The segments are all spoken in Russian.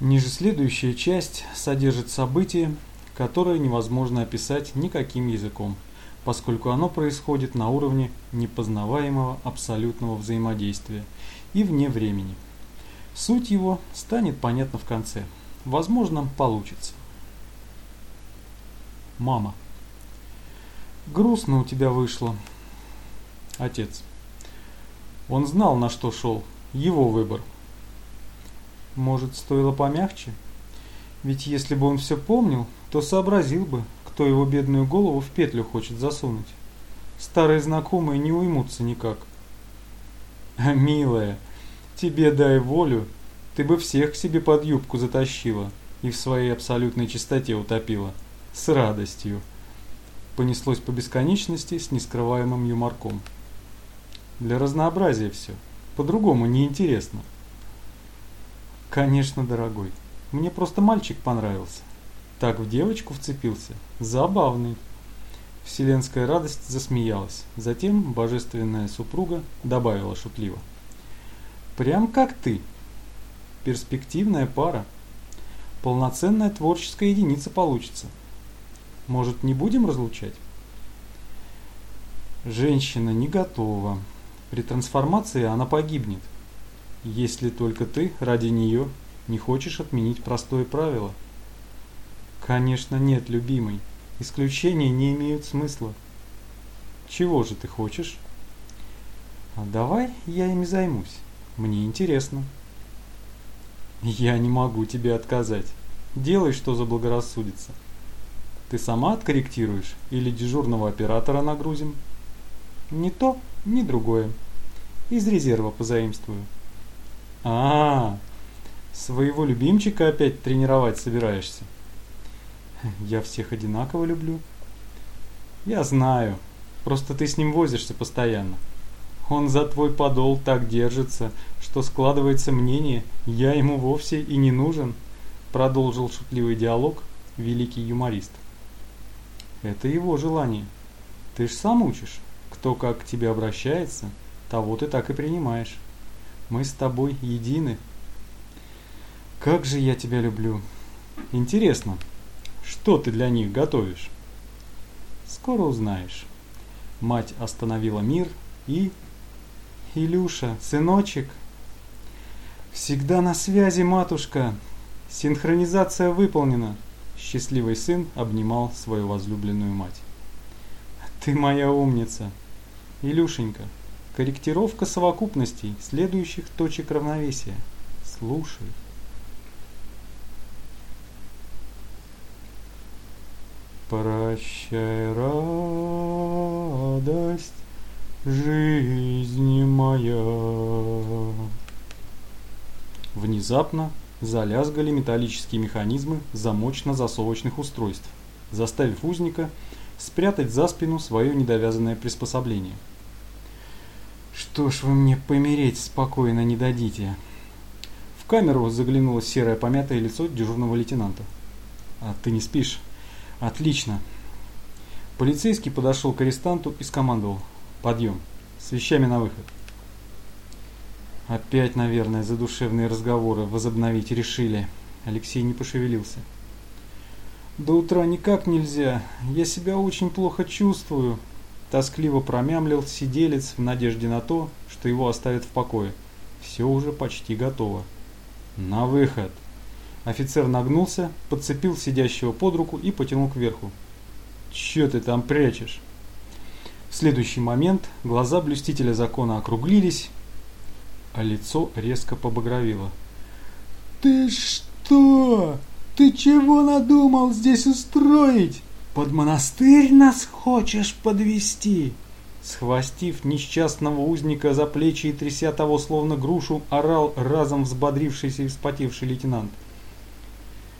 Ниже следующая часть содержит событие, которое невозможно описать никаким языком, поскольку оно происходит на уровне непознаваемого абсолютного взаимодействия и вне времени. Суть его станет понятна в конце. Возможно, получится. Мама. Грустно у тебя вышло. Отец. Он знал, на что шел. Его выбор. Может, стоило помягче? Ведь если бы он все помнил, то сообразил бы, кто его бедную голову в петлю хочет засунуть. Старые знакомые не уймутся никак. А, милая, тебе дай волю, ты бы всех к себе под юбку затащила и в своей абсолютной чистоте утопила. С радостью. Понеслось по бесконечности с нескрываемым юморком. Для разнообразия все. По-другому неинтересно. Конечно, дорогой. Мне просто мальчик понравился. Так в девочку вцепился. Забавный. Вселенская радость засмеялась. Затем божественная супруга добавила шутливо. Прям как ты. Перспективная пара. Полноценная творческая единица получится. Может, не будем разлучать? Женщина не готова. При трансформации она погибнет если только ты ради нее не хочешь отменить простое правило. Конечно нет, любимый. Исключения не имеют смысла. Чего же ты хочешь? А давай я ими займусь. Мне интересно. Я не могу тебе отказать. Делай, что заблагорассудится. Ты сама откорректируешь или дежурного оператора нагрузим? Ни то, ни другое. Из резерва позаимствую. А, своего любимчика опять тренировать собираешься? Я всех одинаково люблю. Я знаю, просто ты с ним возишься постоянно. Он за твой подол так держится, что складывается мнение, я ему вовсе и не нужен, продолжил шутливый диалог великий юморист. Это его желание. Ты ж сам учишь, кто как к тебе обращается, того ты так и принимаешь. Мы с тобой едины. Как же я тебя люблю. Интересно, что ты для них готовишь? Скоро узнаешь. Мать остановила мир и... Илюша, сыночек. Всегда на связи, матушка. Синхронизация выполнена. Счастливый сын обнимал свою возлюбленную мать. Ты моя умница. Илюшенька, Корректировка совокупностей следующих точек равновесия. Слушай. Прощай, радость, жизнь моя. Внезапно залязгали металлические механизмы замочно-засовочных устройств, заставив узника спрятать за спину свое недовязанное приспособление – что ж вы мне помереть спокойно не дадите? В камеру заглянуло серое помятое лицо дежурного лейтенанта. А ты не спишь? Отлично. Полицейский подошел к арестанту и скомандовал. Подъем. С вещами на выход. Опять, наверное, задушевные разговоры возобновить решили. Алексей не пошевелился. До утра никак нельзя. Я себя очень плохо чувствую тоскливо промямлил сиделец в надежде на то, что его оставят в покое. Все уже почти готово. На выход. Офицер нагнулся, подцепил сидящего под руку и потянул кверху. Че ты там прячешь? В следующий момент глаза блюстителя закона округлились, а лицо резко побагровило. «Ты что? Ты чего надумал здесь устроить?» Под монастырь нас хочешь подвести? Схвостив несчастного узника за плечи и тряся того словно грушу, орал разом взбодрившийся и вспотевший лейтенант.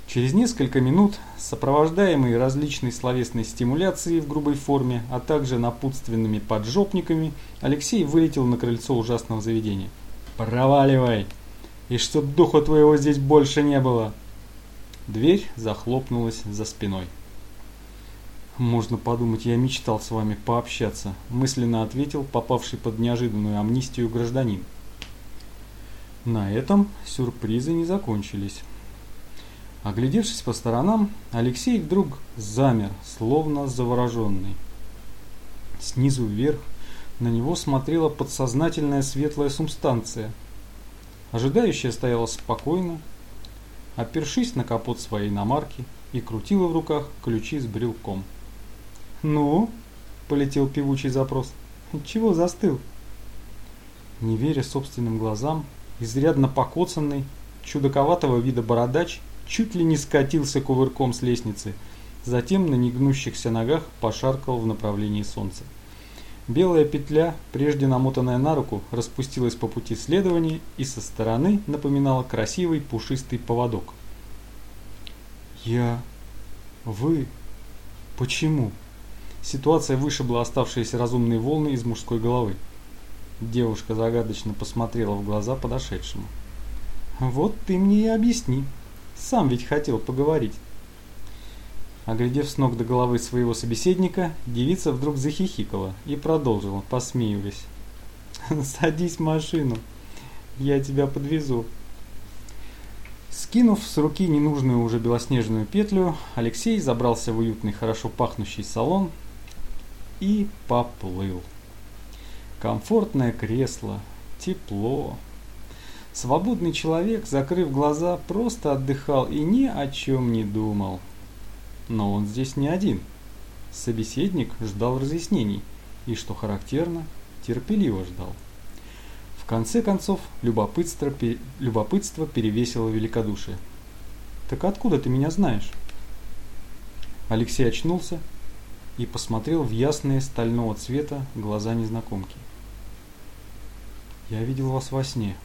Через несколько минут, сопровождаемый различной словесной стимуляцией в грубой форме, а также напутственными поджопниками, Алексей вылетел на крыльцо ужасного заведения. «Проваливай! И чтоб духа твоего здесь больше не было!» Дверь захлопнулась за спиной. «Можно подумать, я мечтал с вами пообщаться», – мысленно ответил попавший под неожиданную амнистию гражданин. На этом сюрпризы не закончились. Оглядевшись по сторонам, Алексей вдруг замер, словно завороженный. Снизу вверх на него смотрела подсознательная светлая субстанция. Ожидающая стояла спокойно, опершись на капот своей иномарки и крутила в руках ключи с брелком. «Ну?» – полетел певучий запрос. «Чего застыл?» Не веря собственным глазам, изрядно покоцанный, чудаковатого вида бородач чуть ли не скатился кувырком с лестницы, затем на негнущихся ногах пошаркал в направлении солнца. Белая петля, прежде намотанная на руку, распустилась по пути следования и со стороны напоминала красивый пушистый поводок. «Я... Вы... Почему?» Ситуация вышибла оставшиеся разумные волны из мужской головы. Девушка загадочно посмотрела в глаза подошедшему. «Вот ты мне и объясни. Сам ведь хотел поговорить». Оглядев с ног до головы своего собеседника, девица вдруг захихикала и продолжила, посмеиваясь. «Садись в машину, я тебя подвезу». Скинув с руки ненужную уже белоснежную петлю, Алексей забрался в уютный, хорошо пахнущий салон и поплыл. Комфортное кресло, тепло. Свободный человек, закрыв глаза, просто отдыхал и ни о чем не думал. Но он здесь не один. Собеседник ждал разъяснений и, что характерно, терпеливо ждал. В конце концов, любопытство, любопытство перевесило великодушие. «Так откуда ты меня знаешь?» Алексей очнулся и посмотрел в ясные стального цвета глаза незнакомки. Я видел вас во сне.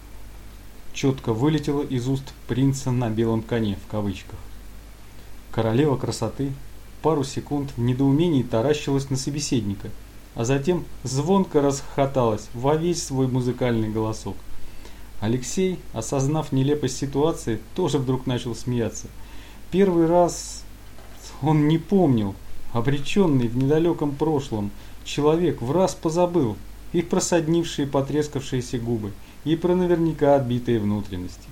Четко вылетело из уст принца на белом коне, в кавычках. Королева красоты пару секунд в недоумении таращилась на собеседника, а затем звонко расхохоталась во весь свой музыкальный голосок. Алексей, осознав нелепость ситуации, тоже вдруг начал смеяться. Первый раз он не помнил, обреченный в недалеком прошлом, человек в раз позабыл, и просоднившие потрескавшиеся губы, и про наверняка отбитые внутренности.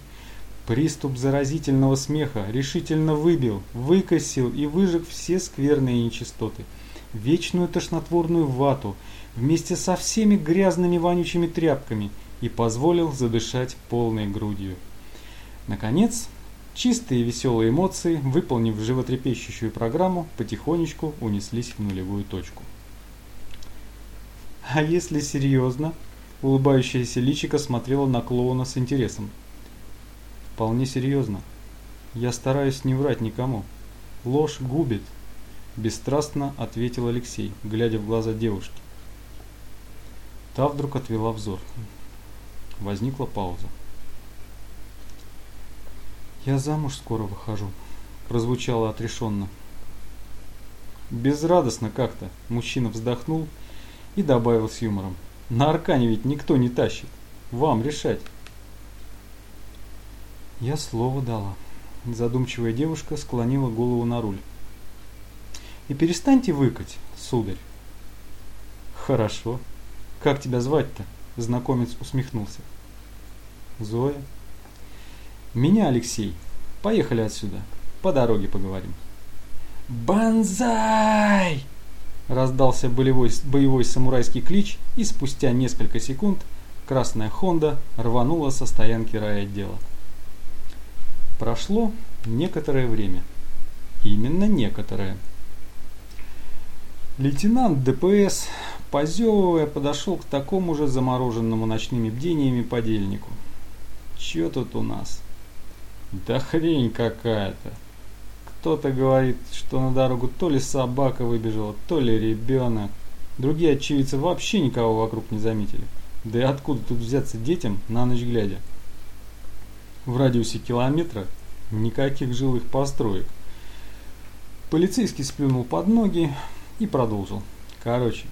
Приступ заразительного смеха решительно выбил, выкосил и выжег все скверные нечистоты, вечную тошнотворную вату вместе со всеми грязными вонючими тряпками и позволил задышать полной грудью. Наконец, чистые веселые эмоции, выполнив животрепещущую программу, потихонечку унеслись в нулевую точку. А если серьезно? Улыбающаяся личико смотрела на клоуна с интересом. Вполне серьезно. Я стараюсь не врать никому. Ложь губит, бесстрастно ответил Алексей, глядя в глаза девушки. Та вдруг отвела взор. Возникла пауза. «Я замуж скоро выхожу», – прозвучало отрешенно. Безрадостно как-то мужчина вздохнул и добавил с юмором. На Аркане ведь никто не тащит. Вам решать. Я слово дала. Задумчивая девушка склонила голову на руль. И перестаньте выкать, сударь. Хорошо. Как тебя звать-то? Знакомец усмехнулся. Зоя. Меня Алексей. Поехали отсюда. По дороге поговорим. Банзай! Раздался болевой, боевой самурайский клич, и спустя несколько секунд красная Хонда рванула со стоянки райотдела. Прошло некоторое время. Именно некоторое. Лейтенант ДПС, позевывая, подошел к такому же замороженному ночными бдениями подельнику. Че тут у нас? Да хрень какая-то. Кто-то говорит, что на дорогу то ли собака выбежала, то ли ребенок. Другие очевидцы вообще никого вокруг не заметили. Да и откуда тут взяться детям на ночь глядя? В радиусе километра никаких жилых построек. Полицейский сплюнул под ноги и продолжил. Короче,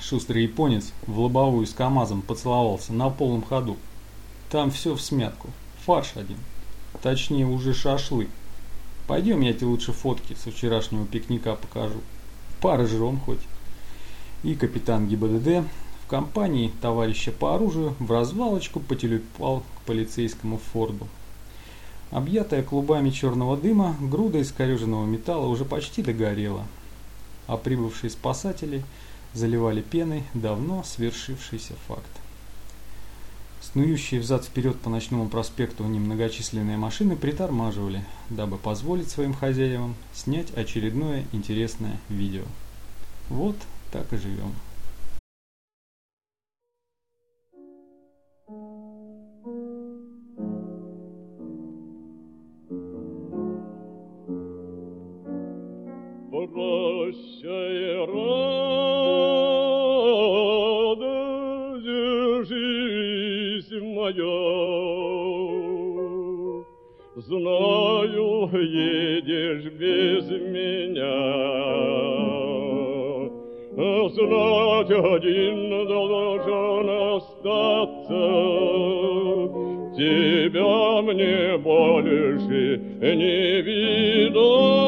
шустрый японец в лобовую с КамАЗом поцеловался на полном ходу. Там все в смятку. Фарш один. Точнее, уже шашлык. Пойдем, я тебе лучше фотки со вчерашнего пикника покажу. Пара жром хоть. И капитан ГИБДД в компании товарища по оружию в развалочку потелепал к полицейскому форду. Объятая клубами черного дыма, груда искореженного металла уже почти догорела, а прибывшие спасатели заливали пеной давно свершившийся факт. Снующие взад-вперед по ночному проспекту немногочисленные машины притормаживали, дабы позволить своим хозяевам снять очередное интересное видео. Вот так и живем. Знаю, едешь без меня. Знать один должен остаться, Тебя мне больше не видать.